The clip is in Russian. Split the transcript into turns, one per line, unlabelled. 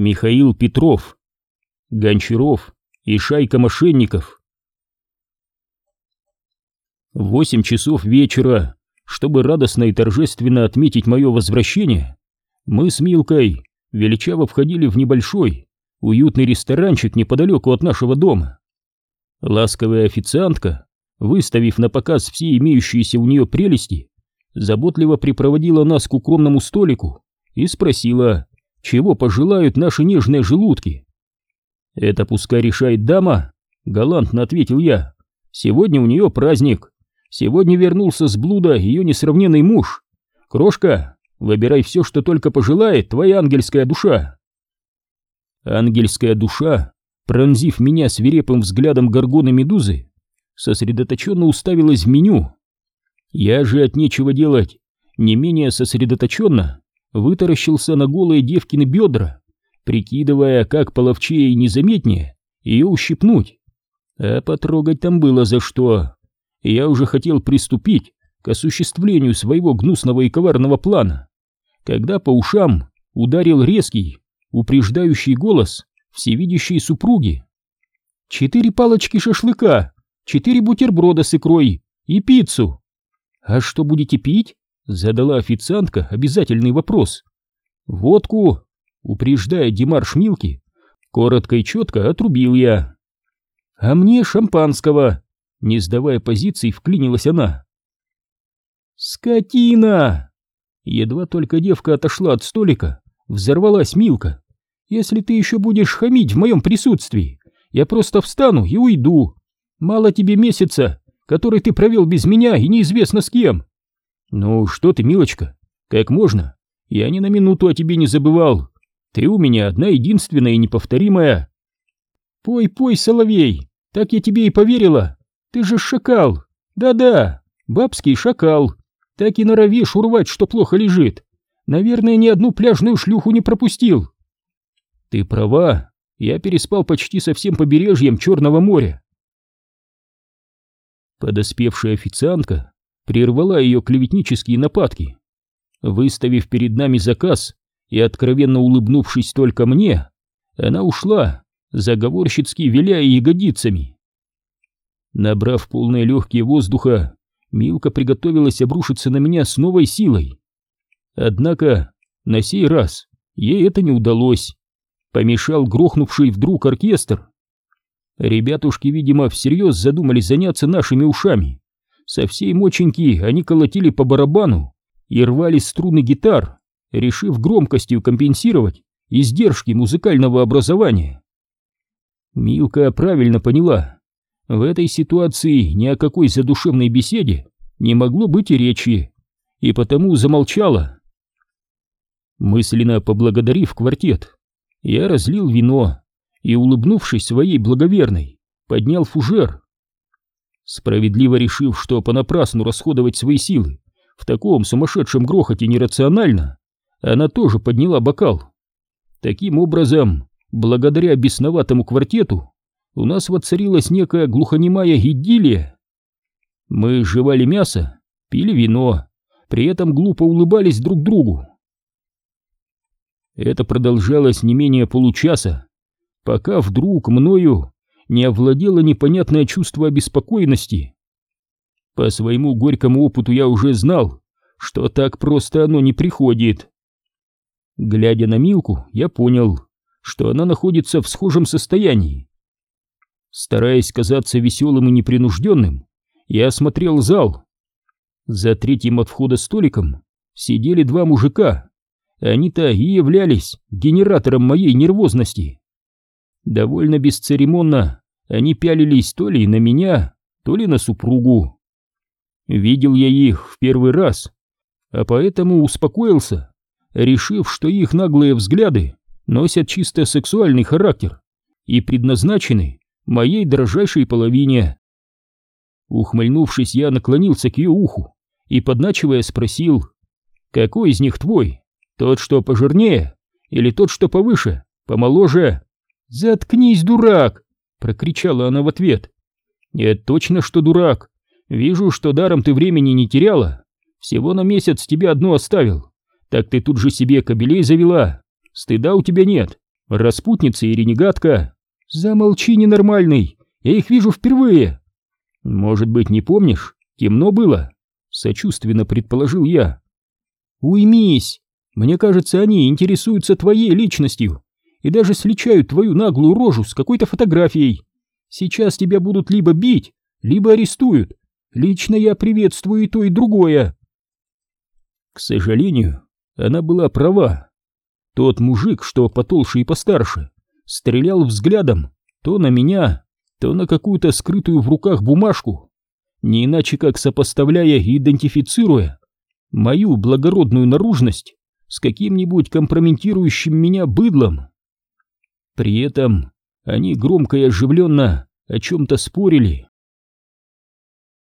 Михаил Петров, Гончаров и шайка мошенников. Восемь часов вечера, чтобы радостно и торжественно отметить мое возвращение, мы с Милкой величаво входили в небольшой, уютный ресторанчик неподалеку от нашего дома. Ласковая официантка, выставив на показ все имеющиеся у нее прелести, заботливо припроводила нас к укромному столику и спросила, чего пожелают наши нежные желудки. «Это пускай решает дама», — галантно ответил я. «Сегодня у нее праздник. Сегодня вернулся с блуда ее несравненный муж. Крошка, выбирай все, что только пожелает твоя ангельская душа». Ангельская душа, пронзив меня свирепым взглядом горгоны медузы, сосредоточенно уставилась в меню. Я же от нечего делать, не менее сосредоточенно, вытаращился на голые девкины бедра, прикидывая, как половчее и незаметнее ее ущипнуть. А потрогать там было за что. Я уже хотел приступить к осуществлению своего гнусного и коварного плана, когда по ушам ударил резкий, упреждающий голос всевидящей супруги. «Четыре палочки шашлыка, четыре бутерброда с икрой и пиццу. А что будете пить?» Задала официантка обязательный вопрос. «Водку!» Упреждая Димар Милки, коротко и четко отрубил я. «А мне шампанского!» Не сдавая позиций, вклинилась она. «Скотина!» Едва только девка отошла от столика, взорвалась Милка. «Если ты еще будешь хамить в моем присутствии, я просто встану и уйду. Мало тебе месяца, который ты провел без меня и неизвестно с кем. «Ну что ты, милочка, как можно? Я ни на минуту о тебе не забывал. Ты у меня одна единственная и неповторимая». «Пой, пой, соловей, так я тебе и поверила. Ты же шакал. Да-да, бабский шакал. Так и норовишь урвать, что плохо лежит. Наверное, ни одну пляжную шлюху не пропустил». «Ты права, я переспал почти со всем побережьем Черного моря». Подоспевшая официантка прервала ее клеветнические нападки. Выставив перед нами заказ и откровенно улыбнувшись только мне, она ушла, заговорщицки виляя ягодицами. Набрав полные легкие воздуха, Милка приготовилась обрушиться на меня с новой силой. Однако на сей раз ей это не удалось. Помешал грохнувший вдруг оркестр. Ребятушки, видимо, всерьез задумались заняться нашими ушами. Со всей моченьки они колотили по барабану и рвали струны гитар, решив громкостью компенсировать издержки музыкального образования. Милка правильно поняла, в этой ситуации ни о какой задушевной беседе не могло быть и речи, и потому замолчала. Мысленно поблагодарив квартет, я разлил вино и, улыбнувшись своей благоверной, поднял фужер. Справедливо решив, что понапрасну расходовать свои силы в таком сумасшедшем грохоте нерационально, она тоже подняла бокал. Таким образом, благодаря бесноватому квартету, у нас воцарилась некая глухонемая идиллия. Мы жевали мясо, пили вино, при этом глупо улыбались друг другу. Это продолжалось не менее получаса, пока вдруг мною не овладело непонятное чувство обеспокоенности. По своему горькому опыту я уже знал, что так просто оно не приходит. Глядя на Милку, я понял, что она находится в схожем состоянии. Стараясь казаться веселым и непринужденным, я осмотрел зал. За третьим от входа столиком сидели два мужика. Они-то и являлись генератором моей нервозности. Довольно бесцеремонно они пялились то ли на меня, то ли на супругу. Видел я их в первый раз, а поэтому успокоился, решив, что их наглые взгляды носят чисто сексуальный характер и предназначены моей дрожайшей половине. Ухмыльнувшись, я наклонился к ее уху и, подначивая, спросил, «Какой из них твой? Тот, что пожирнее, или тот, что повыше, помоложе?» «Заткнись, дурак!» — прокричала она в ответ. «Нет, точно, что дурак. Вижу, что даром ты времени не теряла. Всего на месяц тебе одну оставил. Так ты тут же себе кобелей завела. Стыда у тебя нет. Распутница и ренегатка. Замолчи, ненормальный, я их вижу впервые. Может быть, не помнишь? Темно было? Сочувственно предположил я. Уймись, мне кажется, они интересуются твоей личностью и даже сличают твою наглую рожу с какой-то фотографией. Сейчас тебя будут либо бить, либо арестуют. Лично я приветствую и то, и другое. К сожалению, она была права. Тот мужик, что потолще и постарше, стрелял взглядом то на меня, то на какую-то скрытую в руках бумажку, не иначе как сопоставляя и идентифицируя мою благородную наружность с каким-нибудь компрометирующим меня быдлом. При этом они громко и оживленно о чем-то спорили.